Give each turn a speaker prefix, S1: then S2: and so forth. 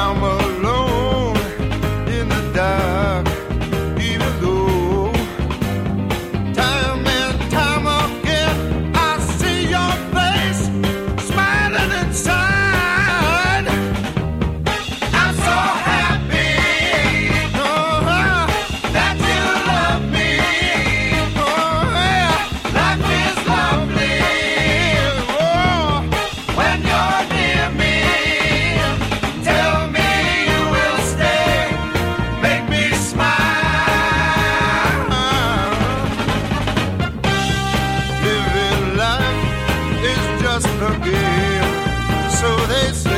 S1: I'm a. doesn't. So they say.